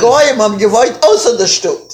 Goyim haben gewohnt außer der Stutt.